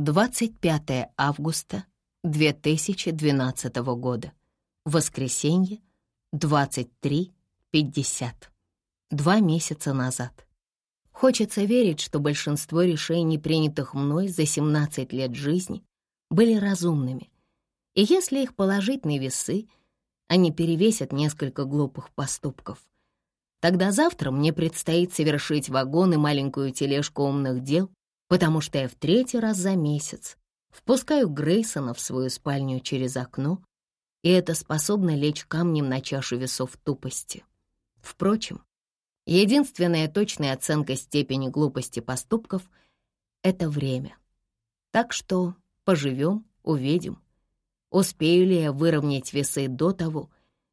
25 августа 2012 года. Воскресенье, 23.50. Два месяца назад. Хочется верить, что большинство решений, принятых мной за 17 лет жизни, были разумными. И если их положить на весы, они перевесят несколько глупых поступков. Тогда завтра мне предстоит совершить вагон и маленькую тележку умных дел, потому что я в третий раз за месяц впускаю Грейсона в свою спальню через окно, и это способно лечь камнем на чашу весов тупости. Впрочем, единственная точная оценка степени глупости поступков — это время. Так что поживем, увидим. Успею ли я выровнять весы до того,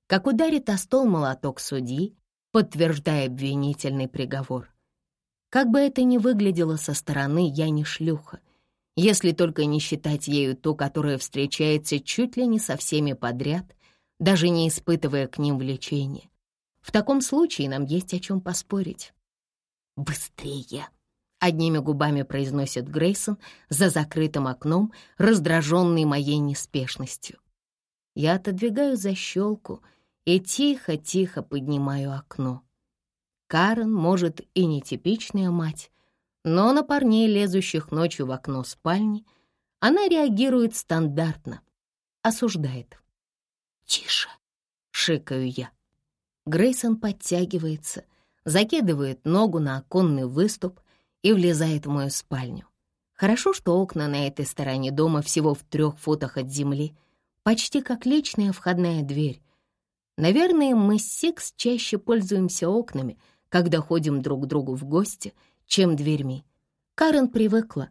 как ударит о стол молоток судьи, подтверждая обвинительный приговор. Как бы это ни выглядело со стороны, я не шлюха, если только не считать ею ту, которая встречается чуть ли не со всеми подряд, даже не испытывая к ним влечения. В таком случае нам есть о чем поспорить. «Быстрее!» — одними губами произносит Грейсон за закрытым окном, раздраженный моей неспешностью. Я отодвигаю защелку и тихо-тихо поднимаю окно. Карен, может, и нетипичная мать, но на парней, лезущих ночью в окно спальни, она реагирует стандартно, осуждает. «Тише!» — шикаю я. Грейсон подтягивается, закидывает ногу на оконный выступ и влезает в мою спальню. Хорошо, что окна на этой стороне дома всего в трех футах от земли, почти как личная входная дверь. Наверное, мы с Сикс чаще пользуемся окнами, когда ходим друг к другу в гости — чем дверьми. Карен привыкла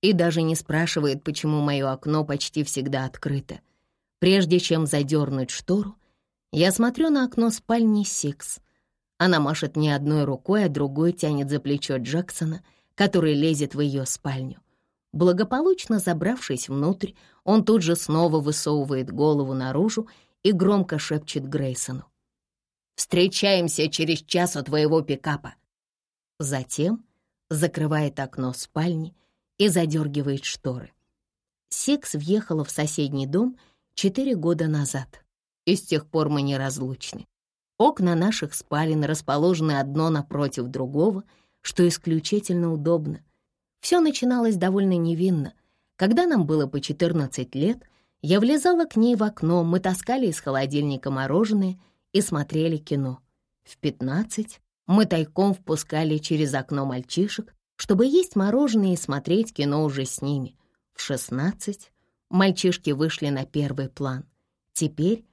и даже не спрашивает, почему мое окно почти всегда открыто. Прежде чем задернуть штору, я смотрю на окно спальни Сикс. Она машет мне одной рукой, а другой тянет за плечо Джексона, который лезет в ее спальню. Благополучно забравшись внутрь, он тут же снова высовывает голову наружу и громко шепчет Грейсону. «Встречаемся через час у твоего пикапа». Затем закрывает окно спальни и задергивает шторы. Секс въехала в соседний дом четыре года назад, и с тех пор мы неразлучны. Окна наших спален расположены одно напротив другого, что исключительно удобно. Все начиналось довольно невинно. Когда нам было по 14 лет, я влезала к ней в окно, мы таскали из холодильника мороженое и смотрели кино. В 15 мы тайком впускали через окно мальчишек, чтобы есть мороженое и смотреть кино уже с ними. В шестнадцать мальчишки вышли на первый план. Теперь,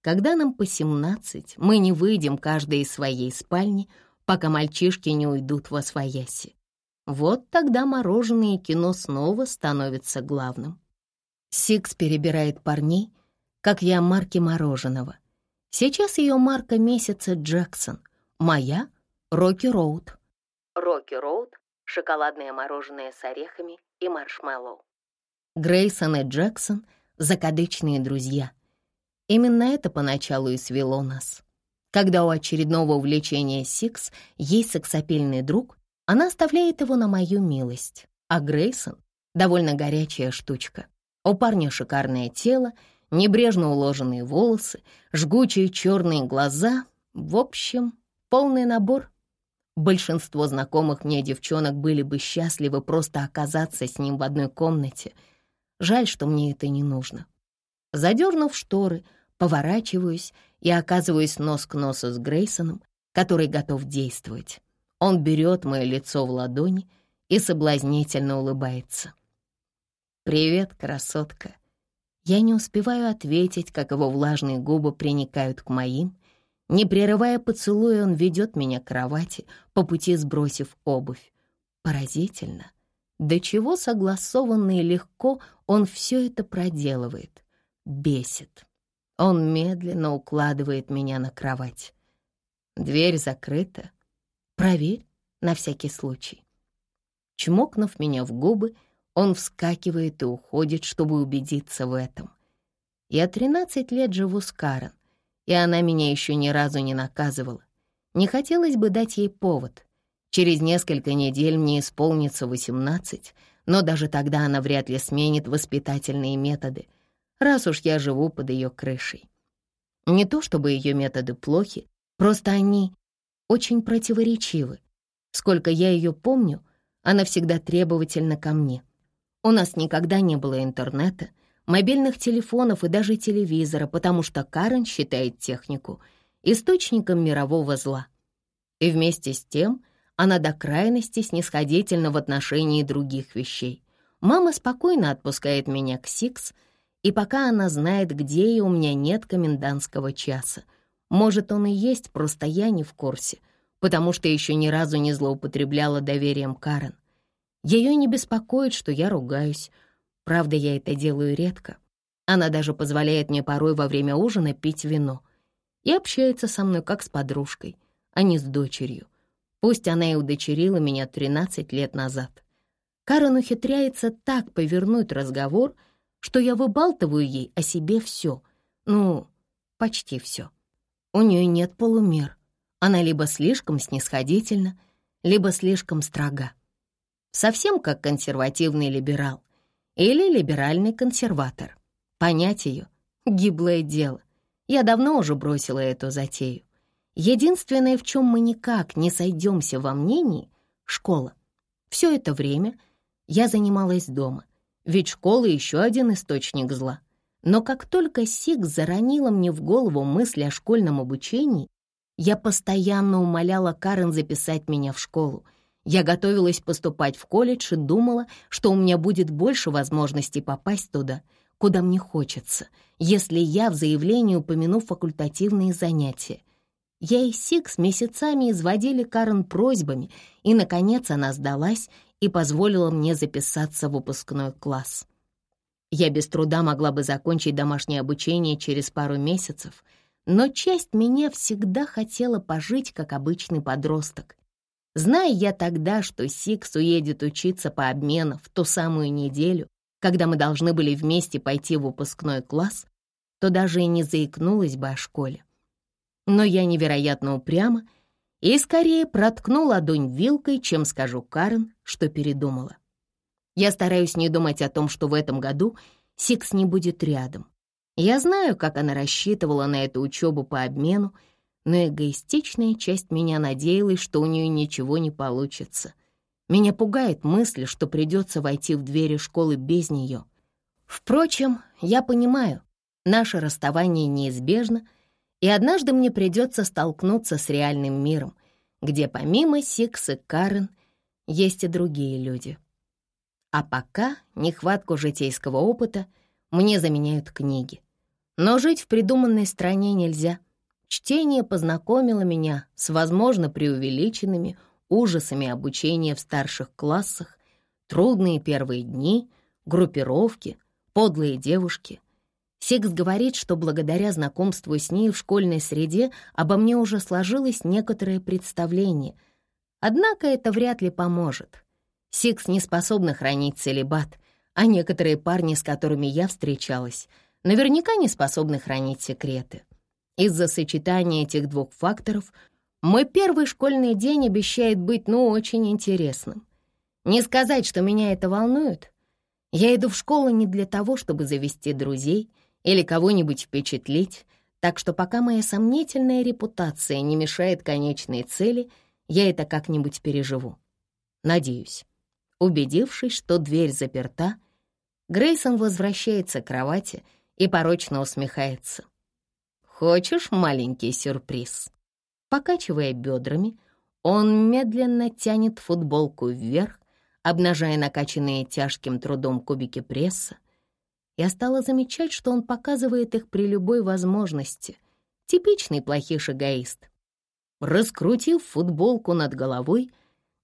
когда нам по семнадцать, мы не выйдем каждый из своей спальни, пока мальчишки не уйдут восвояси. Вот тогда мороженое и кино снова становится главным. Сикс перебирает парней, как я марки мороженого. Сейчас ее марка месяца Джексон, моя — Рокки Роуд. Рокки Роуд — шоколадное мороженое с орехами и маршмеллоу. Грейсон и Джексон — закадычные друзья. Именно это поначалу и свело нас. Когда у очередного увлечения Сикс есть сексапильный друг, она оставляет его на мою милость, а Грейсон — довольно горячая штучка. У парня шикарное тело, небрежно уложенные волосы, жгучие черные глаза. В общем, полный набор — Большинство знакомых мне девчонок были бы счастливы просто оказаться с ним в одной комнате. Жаль, что мне это не нужно. Задернув шторы, поворачиваюсь и оказываюсь нос к носу с Грейсоном, который готов действовать. Он берет мое лицо в ладони и соблазнительно улыбается. «Привет, красотка!» Я не успеваю ответить, как его влажные губы приникают к моим, не прерывая поцелуя, он ведет меня к кровати, по пути сбросив обувь. Поразительно. До чего согласованно и легко он все это проделывает. Бесит. Он медленно укладывает меня на кровать. Дверь закрыта. Проверь, на всякий случай. Чмокнув меня в губы, он вскакивает и уходит, чтобы убедиться в этом. Я 13 лет живу с Карен, и она меня еще ни разу не наказывала. Не хотелось бы дать ей повод. Через несколько недель мне исполнится 18, но даже тогда она вряд ли сменит воспитательные методы, раз уж я живу под ее крышей. Не то чтобы ее методы плохи, просто они очень противоречивы. Сколько я ее помню, она всегда требовательна ко мне. У нас никогда не было интернета, мобильных телефонов и даже телевизора, потому что Карен считает технику источником мирового зла. И вместе с тем она до крайности снисходительна в отношении других вещей. Мама спокойно отпускает меня к Сикс, и пока она знает, где и у меня нет комендантского часа. Может, он и есть, просто я не в курсе, потому что еще ни разу не злоупотребляла доверием Карен. Ее не беспокоит, что я ругаюсь. Правда, я это делаю редко. Она даже позволяет мне порой во время ужина пить вино и общается со мной как с подружкой, а не с дочерью. Пусть она и удочерила меня 13 лет назад. Карен ухитряется так повернуть разговор, что я выбалтываю ей о себе все. Ну, почти все. У нее нет полумер. Она либо слишком снисходительна, либо слишком строга. Совсем как консервативный либерал или либеральный консерватор. Понять ее — гиблое дело. Я давно уже бросила эту затею. Единственное, в чем мы никак не сойдемся во мнении — школа. Все это время я занималась дома, ведь школа — еще один источник зла. Но как только Сик заронила мне в голову мысль о школьном обучении, я постоянно умоляла Карен записать меня в школу. Я готовилась поступать в колледж и думала, что у меня будет больше возможностей попасть туда, куда мне хочется, если я в заявлении упомяну факультативные занятия. Я и Сикс месяцами изводили Карен просьбами, и, наконец, она сдалась и позволила мне записаться в выпускной класс. Я без труда могла бы закончить домашнее обучение через пару месяцев, но часть меня всегда хотела пожить как обычный подросток. Зная я тогда, что Сикс уедет учиться по обмену в ту самую неделю, когда мы должны были вместе пойти в выпускной класс, то даже и не заикнулась бы о школе но я невероятно упряма и скорее проткну ладонь вилкой, чем скажу Карен, что передумала. Я стараюсь не думать о том, что в этом году Сикс не будет рядом. Я знаю, как она рассчитывала на эту учебу по обмену, но эгоистичная часть меня надеялась, что у нее ничего не получится. Меня пугает мысль, что придется войти в двери школы без нее. Впрочем, я понимаю, наше расставание неизбежно — и однажды мне придется столкнуться с реальным миром, где помимо Сикс и Карен есть и другие люди. А пока нехватку житейского опыта мне заменяют книги. Но жить в придуманной стране нельзя. Чтение познакомило меня с, возможно, преувеличенными ужасами обучения в старших классах, трудные первые дни, группировки, подлые девушки — Сикс говорит, что благодаря знакомству с ней в школьной среде обо мне уже сложилось некоторое представление. Однако это вряд ли поможет. Сикс не способна хранить целебат, а некоторые парни, с которыми я встречалась, наверняка не способны хранить секреты. Из-за сочетания этих двух факторов мой первый школьный день обещает быть, ну, очень интересным. Не сказать, что меня это волнует. Я иду в школу не для того, чтобы завести друзей — или кого-нибудь впечатлить, так что пока моя сомнительная репутация не мешает конечной цели, я это как-нибудь переживу. Надеюсь. Убедившись, что дверь заперта, Грейсон возвращается к кровати и порочно усмехается. «Хочешь маленький сюрприз?» Покачивая бедрами, он медленно тянет футболку вверх, обнажая накачанные тяжким трудом кубики пресса, я стала замечать, что он показывает их при любой возможности. Типичный плохиш эгоист. Раскрутив футболку над головой,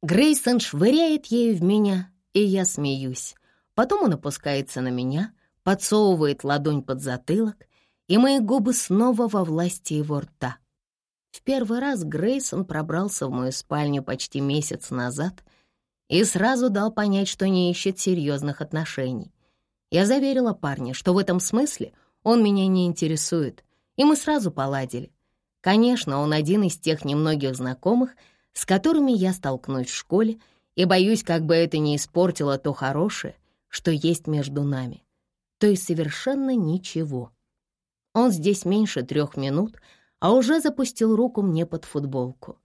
Грейсон швыряет ею в меня, и я смеюсь. Потом он опускается на меня, подсовывает ладонь под затылок, и мои губы снова во власти его рта. В первый раз Грейсон пробрался в мою спальню почти месяц назад и сразу дал понять, что не ищет серьезных отношений. Я заверила парня, что в этом смысле он меня не интересует, и мы сразу поладили. Конечно, он один из тех немногих знакомых, с которыми я столкнусь в школе, и боюсь, как бы это не испортило то хорошее, что есть между нами. То есть совершенно ничего. Он здесь меньше трех минут, а уже запустил руку мне под футболку.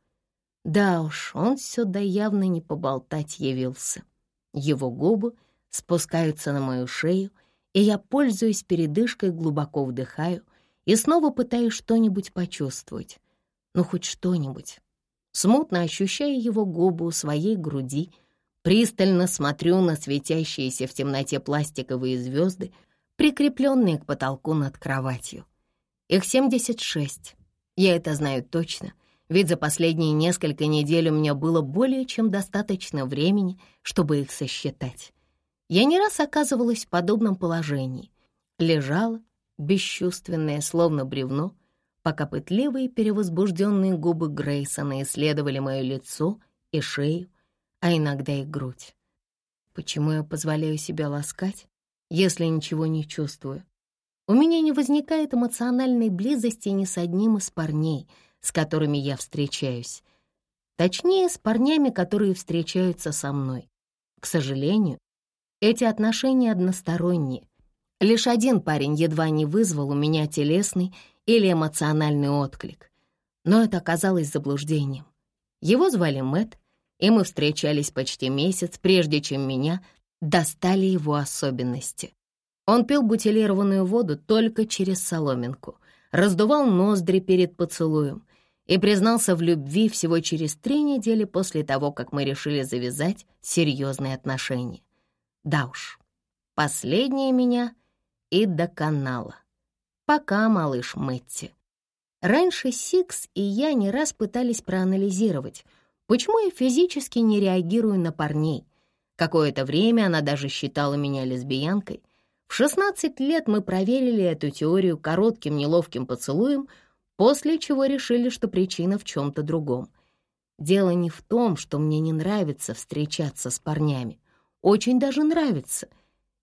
Да уж, он сюда явно не поболтать явился. Его губы спускаются на мою шею, и я, пользуясь передышкой, глубоко вдыхаю и снова пытаюсь что-нибудь почувствовать. Ну, хоть что-нибудь. Смутно ощущая его губы у своей груди, пристально смотрю на светящиеся в темноте пластиковые звезды, прикрепленные к потолку над кроватью. Их 76. Я это знаю точно, ведь за последние несколько недель у меня было более чем достаточно времени, чтобы их сосчитать. Я не раз оказывалась в подобном положении. Лежала, бесчувственная, словно бревно, пока пытливые перевозбужденные губы Грейсона исследовали мое лицо и шею, а иногда и грудь. Почему я позволяю себя ласкать, если ничего не чувствую? У меня не возникает эмоциональной близости ни с одним из парней, с которыми я встречаюсь. Точнее, с парнями, которые встречаются со мной. К сожалению, эти отношения односторонние. Лишь один парень едва не вызвал у меня телесный или эмоциональный отклик. Но это оказалось заблуждением. Его звали Мэт, и мы встречались почти месяц, прежде чем меня достали его особенности. Он пил бутилированную воду только через соломинку, раздувал ноздри перед поцелуем и признался в любви всего через три недели после того, как мы решили завязать серьезные отношения. Да уж, последнее меня и доконало. Пока, малыш Мэтти. Раньше Сикс и я не раз пытались проанализировать, почему я физически не реагирую на парней. Какое-то время она даже считала меня лесбиянкой. В 16 лет мы проверили эту теорию коротким неловким поцелуем, после чего решили, что причина в чем-то другом. Дело не в том, что мне не нравится встречаться с парнями. Очень даже нравится.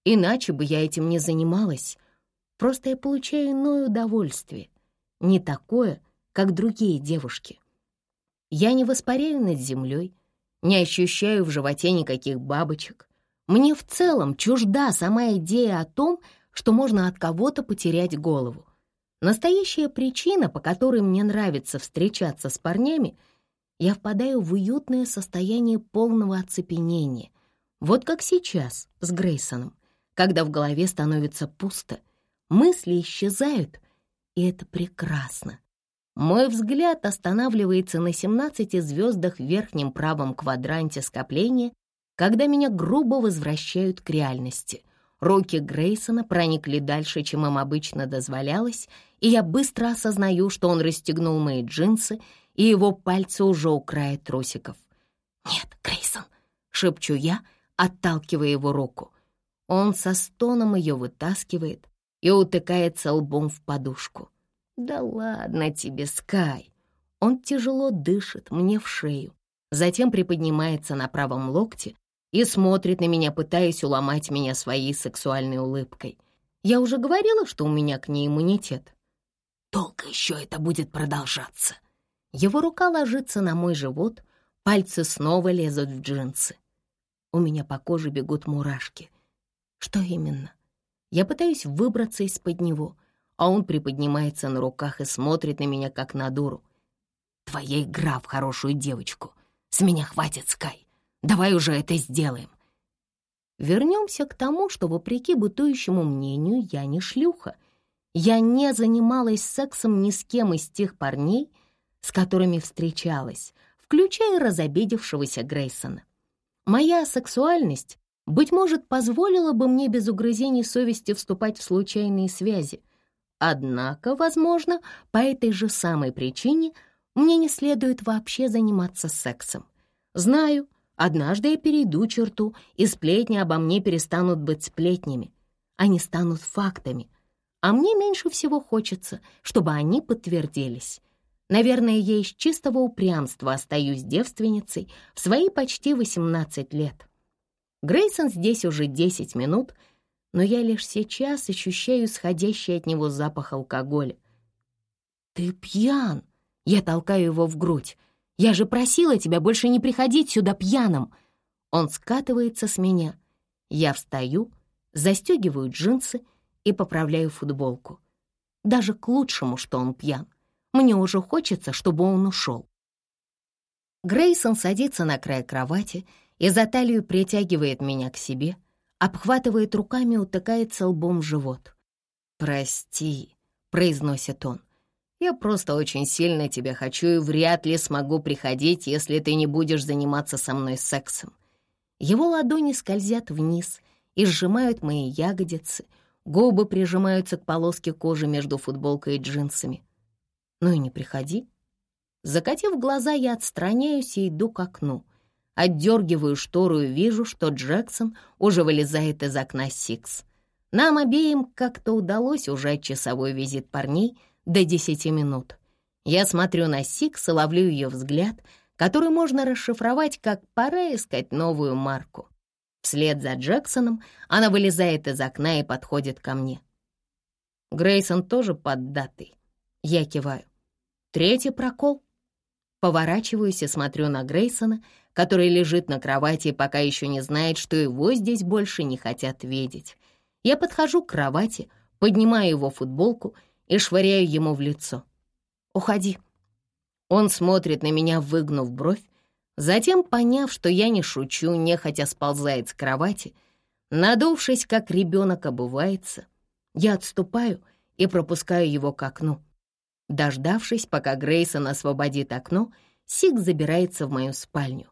Иначе бы я этим не занималась. Просто я получаю иное удовольствие. Не такое, как другие девушки. Я не воспаряю над землей, не ощущаю в животе никаких бабочек. Мне в целом чужда сама идея о том, что можно от кого-то потерять голову. Настоящая причина, по которой мне нравится встречаться с парнями, я впадаю в уютное состояние полного оцепенения. Вот как сейчас с Грейсоном, когда в голове становится пусто, мысли исчезают, и это прекрасно. Мой взгляд останавливается на 17 звездах в верхнем правом квадранте скопления, когда меня грубо возвращают к реальности. Руки Грейсона проникли дальше, чем им обычно дозволялось, и я быстро осознаю, что он расстегнул мои джинсы, и его пальцы уже у края трусиков. «Нет, Грейсон!» — шепчу я, отталкивая его руку. Он со стоном ее вытаскивает, и утыкается лбом в подушку. «Да ладно тебе, Скай!» Он тяжело дышит мне в шею, затем приподнимается на правом локте и смотрит на меня, пытаясь уломать меня своей сексуальной улыбкой. Я уже говорила, что у меня к ней иммунитет. Долго еще это будет продолжаться. Его рука ложится на мой живот, пальцы снова лезут в джинсы. У меня по коже бегут мурашки. Что именно? Я пытаюсь выбраться из-под него, а он приподнимается на руках и смотрит на меня, как на дуру. «Твоя игра в хорошую девочку. С меня хватит, Скай. Давай уже это сделаем». Вернемся к тому, что, вопреки бытующему мнению, я не шлюха. Я не занималась сексом ни с кем из тех парней, с которыми встречалась, включая разобидевшегося Грейсона. Моя сексуальность быть может, позволила бы мне без угрызений совести вступать в случайные связи. Однако, возможно, по этой же самой причине мне не следует вообще заниматься сексом. Знаю, однажды я перейду черту, и сплетни обо мне перестанут быть сплетнями. Они станут фактами. А мне меньше всего хочется, чтобы они подтвердились. Наверное, я из чистого упрямства остаюсь девственницей в свои почти 18 лет. Грейсон здесь уже 10 минут, но я лишь сейчас ощущаю сходящий от него запах алкоголя. «Ты пьян!» Я толкаю его в грудь. «Я же просила тебя больше не приходить сюда пьяным!» Он скатывается с меня. Я встаю, застегиваю джинсы и поправляю футболку. Даже к лучшему, что он пьян. Мне уже хочется, чтобы он ушел. Грейсон садится на край кровати и за талию притягивает меня к себе, обхватывает руками, утыкается лбом в живот. «Прости», — произносит он. «Я просто очень сильно тебя хочу и вряд ли смогу приходить, если ты не будешь заниматься со мной сексом». Его ладони скользят вниз и сжимают мои ягодицы, губы прижимаются к полоске кожи между футболкой и джинсами. «Ну и не приходи», Закатив глаза, я отстраняюсь и иду к окну. Отдергиваю штору и вижу, что Джексон уже вылезает из окна Сикс. Нам обеим как-то удалось ужать часовой визит парней до десяти минут. Я смотрю на Сикс и ловлю ее взгляд, который можно расшифровать как «пора искать новую марку». Вслед за Джексоном она вылезает из окна и подходит ко мне. Грейсон тоже поддатый. Я киваю. Третий прокол. Поворачиваюсь и смотрю на Грейсона, который лежит на кровати и пока еще не знает, что его здесь больше не хотят видеть. Я подхожу к кровати, поднимаю его футболку и швыряю ему в лицо. «Уходи». Он смотрит на меня, выгнув бровь, затем, поняв, что я не шучу, нехотя сползает с кровати, надувшись, как ребенок обувается, я отступаю и пропускаю его к окну. Дождавшись, пока Грейсон освободит окно, Сик забирается в мою спальню.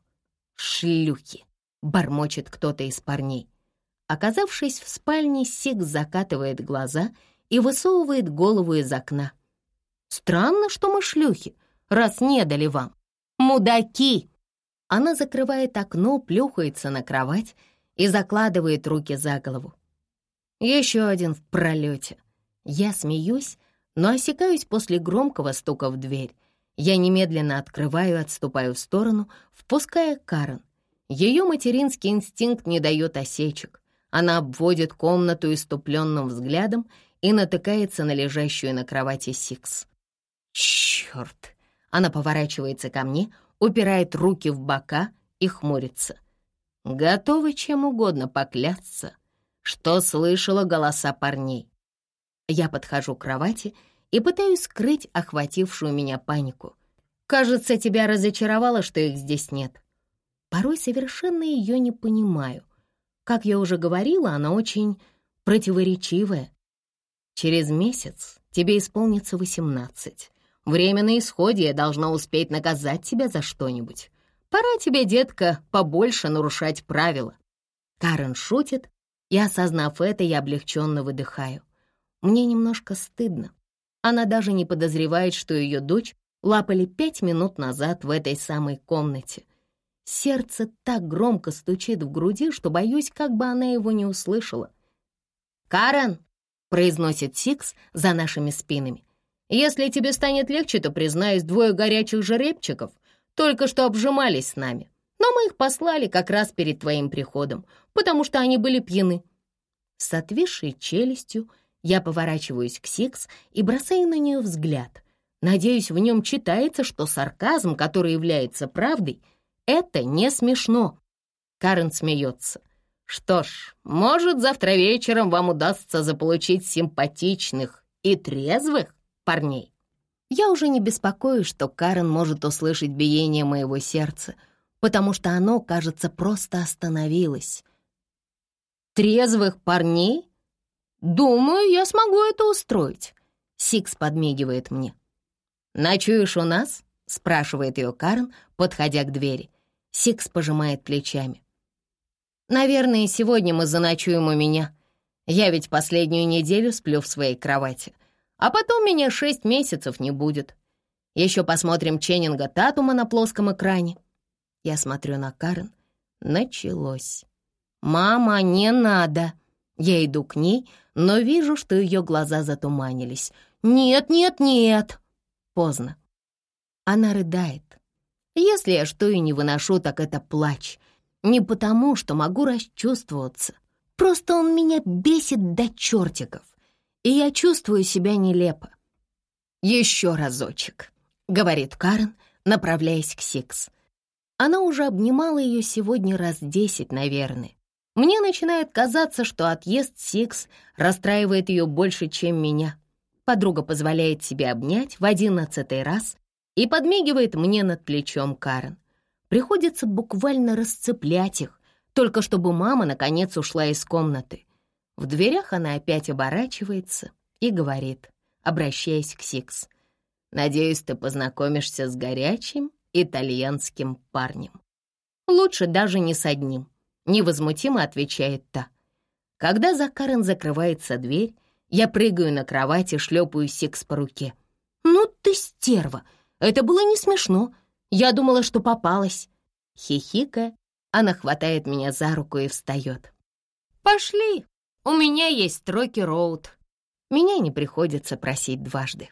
«Шлюхи!» — бормочет кто-то из парней. Оказавшись в спальне, Сик закатывает глаза и высовывает голову из окна. «Странно, что мы шлюхи, раз не дали вам. Мудаки!» Она закрывает окно, плюхается на кровать и закладывает руки за голову. Еще один в пролете. Я смеюсь, но осекаюсь после громкого стука в дверь. Я немедленно открываю отступаю в сторону, впуская Карен. Ее материнский инстинкт не дает осечек. Она обводит комнату иступленным взглядом и натыкается на лежащую на кровати Сикс. «Черт!» Она поворачивается ко мне, упирает руки в бока и хмурится. Готова чем угодно поклясться, что слышала голоса парней. Я подхожу к кровати и пытаюсь скрыть охватившую меня панику. Кажется, тебя разочаровало, что их здесь нет. Порой совершенно ее не понимаю. Как я уже говорила, она очень противоречивая. Через месяц тебе исполнится восемнадцать. Время на исходе, я должна успеть наказать тебя за что-нибудь. Пора тебе, детка, побольше нарушать правила. Карен шутит, и, осознав это, я облегченно выдыхаю. Мне немножко стыдно. Она даже не подозревает, что ее дочь лапали пять минут назад в этой самой комнате. Сердце так громко стучит в груди, что боюсь, как бы она его не услышала. «Карен!» — произносит Сикс за нашими спинами. «Если тебе станет легче, то, признаюсь, двое горячих жеребчиков только что обжимались с нами. Но мы их послали как раз перед твоим приходом, потому что они были пьяны». С отвисшей челюстью я поворачиваюсь к Сикс и бросаю на нее взгляд. Надеюсь, в нем читается, что сарказм, который является правдой, это не смешно. Карен смеется. Что ж, может, завтра вечером вам удастся заполучить симпатичных и трезвых парней. Я уже не беспокоюсь, что Карен может услышать биение моего сердца, потому что оно, кажется, просто остановилось. Трезвых парней? «Думаю, я смогу это устроить», — Сикс подмигивает мне. «Ночуешь у нас?» — спрашивает ее Карен, подходя к двери. Сикс пожимает плечами. «Наверное, сегодня мы заночуем у меня. Я ведь последнюю неделю сплю в своей кровати. А потом меня шесть месяцев не будет. Еще посмотрим Ченнинга Татума на плоском экране». Я смотрю на Карен. Началось. «Мама, не надо!» Я иду к ней, но вижу, что ее глаза затуманились. «Нет, нет, нет!» Поздно. Она рыдает. Если я что и не выношу, так это плач. Не потому, что могу расчувствоваться. Просто он меня бесит до чертиков, и я чувствую себя нелепо. «Еще разочек», — говорит Карен, направляясь к Сикс. Она уже обнимала ее сегодня раз десять, наверное. Мне начинает казаться, что отъезд Сикс расстраивает ее больше, чем меня. Подруга позволяет себе обнять в одиннадцатый раз и подмигивает мне над плечом Карен. Приходится буквально расцеплять их, только чтобы мама наконец ушла из комнаты. В дверях она опять оборачивается и говорит, обращаясь к Сикс. «Надеюсь, ты познакомишься с горячим итальянским парнем. Лучше даже не с одним», — невозмутимо отвечает та. Когда за Карен закрывается дверь, я прыгаю на кровать и шлепаю Сикс по руке. «Ну ты стерва! Это было не смешно. Я думала, что попалась». Хихикая, она хватает меня за руку и встает. «Пошли, у меня есть Рокки Роуд». Меня не приходится просить дважды.